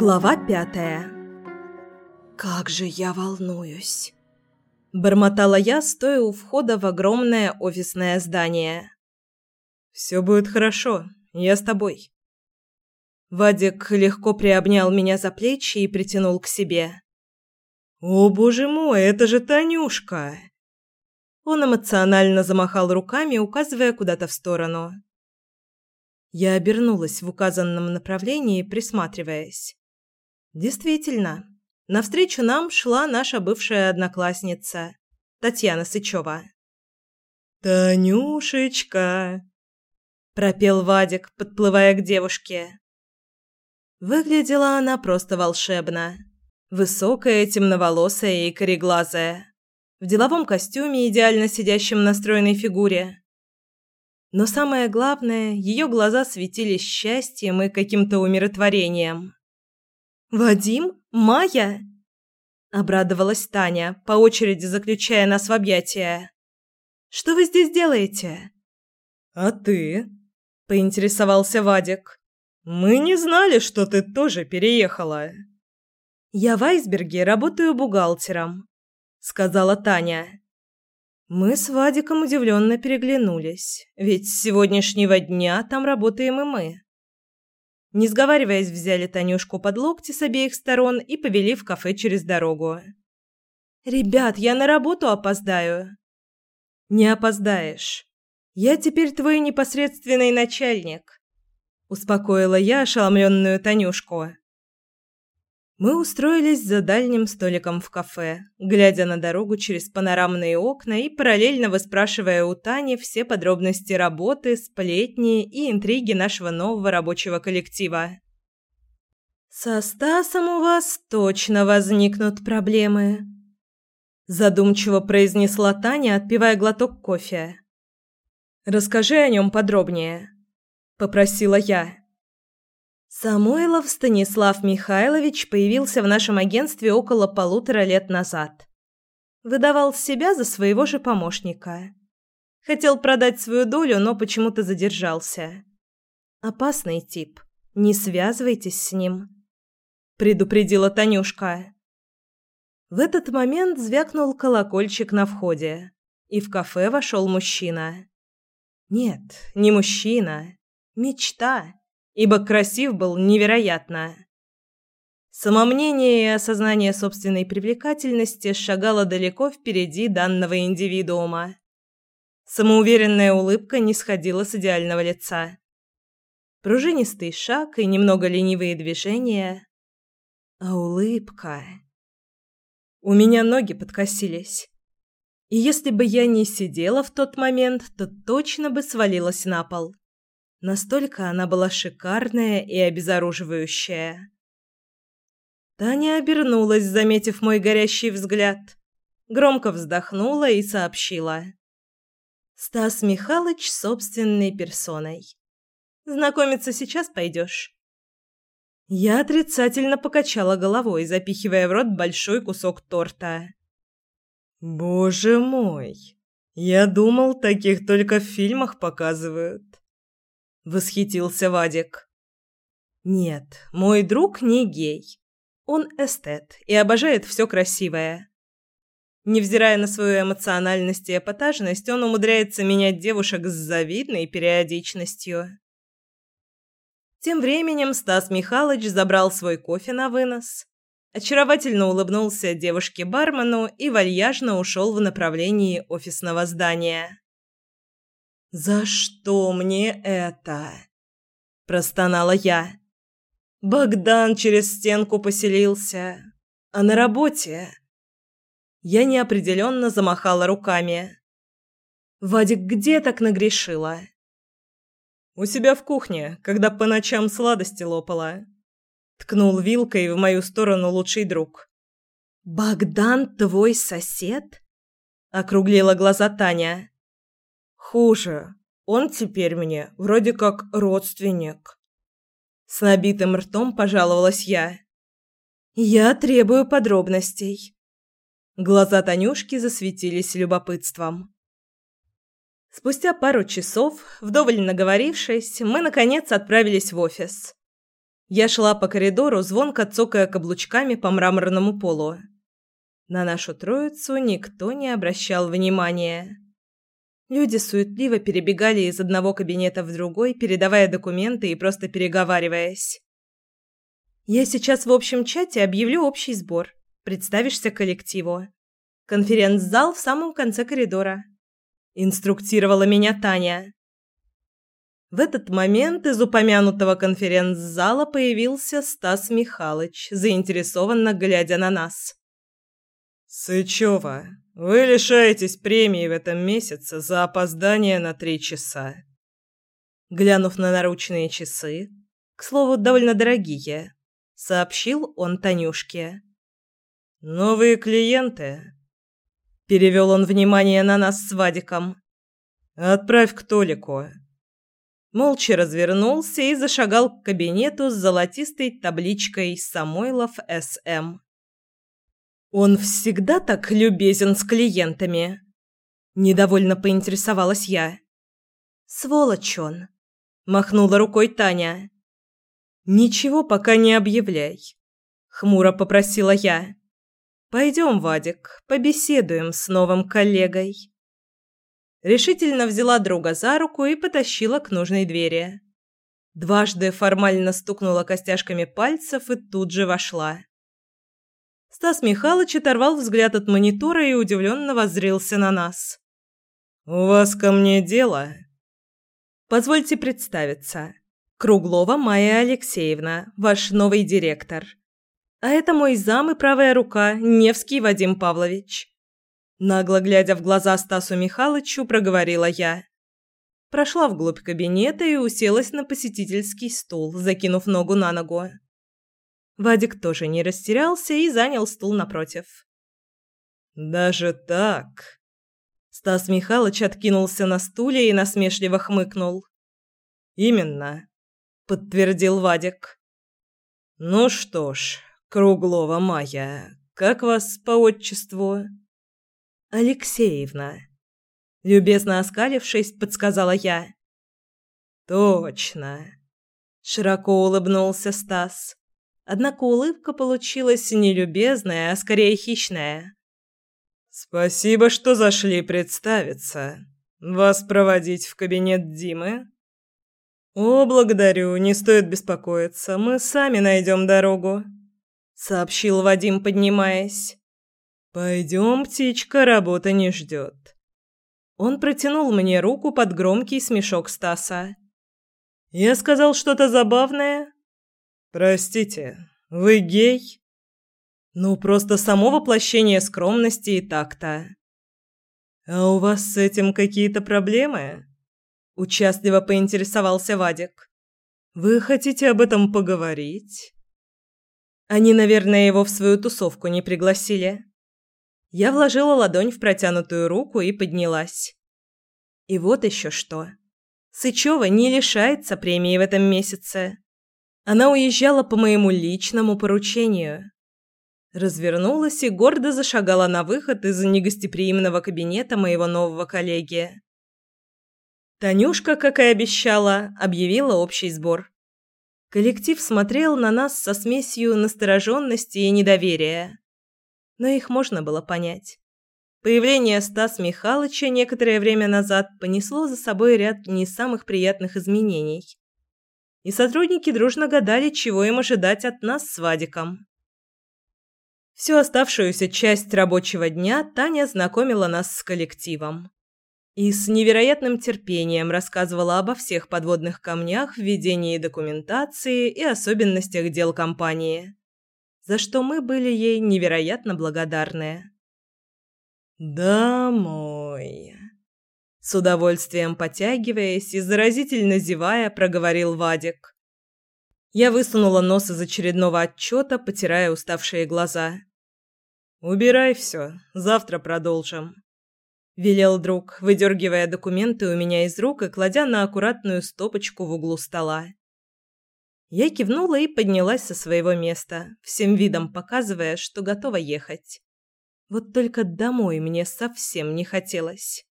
Глава пятая. «Как же я волнуюсь!» Бормотала я, стоя у входа в огромное офисное здание. «Все будет хорошо, я с тобой». Вадик легко приобнял меня за плечи и притянул к себе. «О, боже мой, это же Танюшка!» Он эмоционально замахал руками, указывая куда-то в сторону. Я обернулась в указанном направлении, присматриваясь. Действительно, навстречу нам шла наша бывшая одноклассница Татьяна Сычева. «Танюшечка!» – пропел Вадик, подплывая к девушке. Выглядела она просто волшебно. Высокая, темноволосая и кореглазая. В деловом костюме, идеально сидящем на стройной фигуре. Но самое главное, ее глаза светились счастьем и каким-то умиротворением. «Вадим? Майя?» Обрадовалась Таня, по очереди заключая нас в объятия. «Что вы здесь делаете?» «А ты?» – поинтересовался Вадик. «Мы не знали, что ты тоже переехала». «Я в Айсберге работаю бухгалтером», – сказала Таня. Мы с Вадиком удивленно переглянулись, ведь с сегодняшнего дня там работаем и мы. Не сговариваясь, взяли Танюшку под локти с обеих сторон и повели в кафе через дорогу. «Ребят, я на работу опоздаю». «Не опоздаешь. Я теперь твой непосредственный начальник», – успокоила я ошеломленную Танюшку. Мы устроились за дальним столиком в кафе, глядя на дорогу через панорамные окна и параллельно выспрашивая у Тани все подробности работы, сплетни и интриги нашего нового рабочего коллектива. «Со Стасом у вас точно возникнут проблемы», – задумчиво произнесла Таня, отпивая глоток кофе. «Расскажи о нем подробнее», – попросила я. Самойлов Станислав Михайлович появился в нашем агентстве около полутора лет назад. Выдавал себя за своего же помощника. Хотел продать свою долю, но почему-то задержался. Опасный тип. Не связывайтесь с ним, предупредила Танюшка. В этот момент звякнул колокольчик на входе, и в кафе вошел мужчина. Нет, не мужчина, мечта ибо красив был невероятно. Самомнение и осознание собственной привлекательности шагало далеко впереди данного индивидуума. Самоуверенная улыбка не сходила с идеального лица. Пружинистый шаг и немного ленивые движения. А улыбка... У меня ноги подкосились. И если бы я не сидела в тот момент, то точно бы свалилась на пол. Настолько она была шикарная и обезоруживающая. Таня обернулась, заметив мой горящий взгляд. Громко вздохнула и сообщила. «Стас Михайлович собственной персоной. Знакомиться сейчас пойдешь?» Я отрицательно покачала головой, запихивая в рот большой кусок торта. «Боже мой! Я думал, таких только в фильмах показывают» восхитился Вадик. Нет, мой друг не гей. Он эстет и обожает все красивое. Невзирая на свою эмоциональность и эпатажность, он умудряется менять девушек с завидной периодичностью. Тем временем Стас Михайлович забрал свой кофе на вынос, очаровательно улыбнулся девушке-бармену и вальяжно ушел в направлении офисного здания. «За что мне это?» – простонала я. «Богдан через стенку поселился. А на работе?» Я неопределенно замахала руками. «Вадик где так нагрешила?» «У себя в кухне, когда по ночам сладости лопала». Ткнул вилкой в мою сторону лучший друг. «Богдан твой сосед?» – округлила глаза Таня. Хуже. Он теперь мне вроде как родственник. С набитым ртом пожаловалась я. Я требую подробностей. Глаза Танюшки засветились любопытством. Спустя пару часов, вдоволь наговорившись, мы наконец отправились в офис. Я шла по коридору, звонко цокая каблучками по мраморному полу. На нашу троицу никто не обращал внимания. Люди суетливо перебегали из одного кабинета в другой, передавая документы и просто переговариваясь. «Я сейчас в общем чате объявлю общий сбор. Представишься коллективу. Конференц-зал в самом конце коридора», – инструктировала меня Таня. В этот момент из упомянутого конференц-зала появился Стас Михайлович, заинтересованно глядя на нас. «Сычева, вы лишаетесь премии в этом месяце за опоздание на три часа». Глянув на наручные часы, к слову, довольно дорогие, сообщил он Танюшке. «Новые клиенты?» Перевел он внимание на нас с Вадиком. «Отправь к Толику» молча развернулся и зашагал к кабинету с золотистой табличкой «Самойлов С.М». «Он всегда так любезен с клиентами?» Недовольно поинтересовалась я. «Сволочь он!» – махнула рукой Таня. «Ничего пока не объявляй», – хмуро попросила я. «Пойдем, Вадик, побеседуем с новым коллегой» решительно взяла друга за руку и потащила к нужной двери. Дважды формально стукнула костяшками пальцев и тут же вошла. Стас Михайлович оторвал взгляд от монитора и удивленно воззрился на нас. «У вас ко мне дело?» «Позвольте представиться. Круглова Майя Алексеевна, ваш новый директор. А это мой зам и правая рука, Невский Вадим Павлович. Нагло глядя в глаза Стасу Михайловичу, проговорила я. Прошла вглубь кабинета и уселась на посетительский стул, закинув ногу на ногу. Вадик тоже не растерялся и занял стул напротив. «Даже так?» Стас Михайлович откинулся на стуле и насмешливо хмыкнул. «Именно», — подтвердил Вадик. «Ну что ж, Круглова Майя, как вас по отчеству?» Алексеевна. Любезно оскалившись, подсказала я. Точно. Широко улыбнулся Стас. Однако улыбка получилась не любезная, а скорее хищная. Спасибо, что зашли представиться. Вас проводить в кабинет Димы? О, благодарю, не стоит беспокоиться. Мы сами найдем дорогу, сообщил Вадим, поднимаясь. «Пойдем, птичка, работа не ждет». Он протянул мне руку под громкий смешок Стаса. «Я сказал что-то забавное?» «Простите, вы гей?» «Ну, просто само воплощение скромности и такта». «А у вас с этим какие-то проблемы?» Участливо поинтересовался Вадик. «Вы хотите об этом поговорить?» Они, наверное, его в свою тусовку не пригласили. Я вложила ладонь в протянутую руку и поднялась. И вот еще что. Сычева не лишается премии в этом месяце. Она уезжала по моему личному поручению. Развернулась и гордо зашагала на выход из негостеприимного кабинета моего нового коллеги. Танюшка, как и обещала, объявила общий сбор. Коллектив смотрел на нас со смесью настороженности и недоверия но их можно было понять. Появление Стас Михайловича некоторое время назад понесло за собой ряд не самых приятных изменений. И сотрудники дружно гадали, чего им ожидать от нас с Вадиком. Всю оставшуюся часть рабочего дня Таня знакомила нас с коллективом. И с невероятным терпением рассказывала обо всех подводных камнях в ведении документации и особенностях дел компании за что мы были ей невероятно благодарны. «Домой!» С удовольствием потягиваясь и заразительно зевая, проговорил Вадик. Я высунула нос из очередного отчета, потирая уставшие глаза. «Убирай все, завтра продолжим», — велел друг, выдергивая документы у меня из рук и кладя на аккуратную стопочку в углу стола. Я кивнула и поднялась со своего места, всем видом показывая, что готова ехать. Вот только домой мне совсем не хотелось.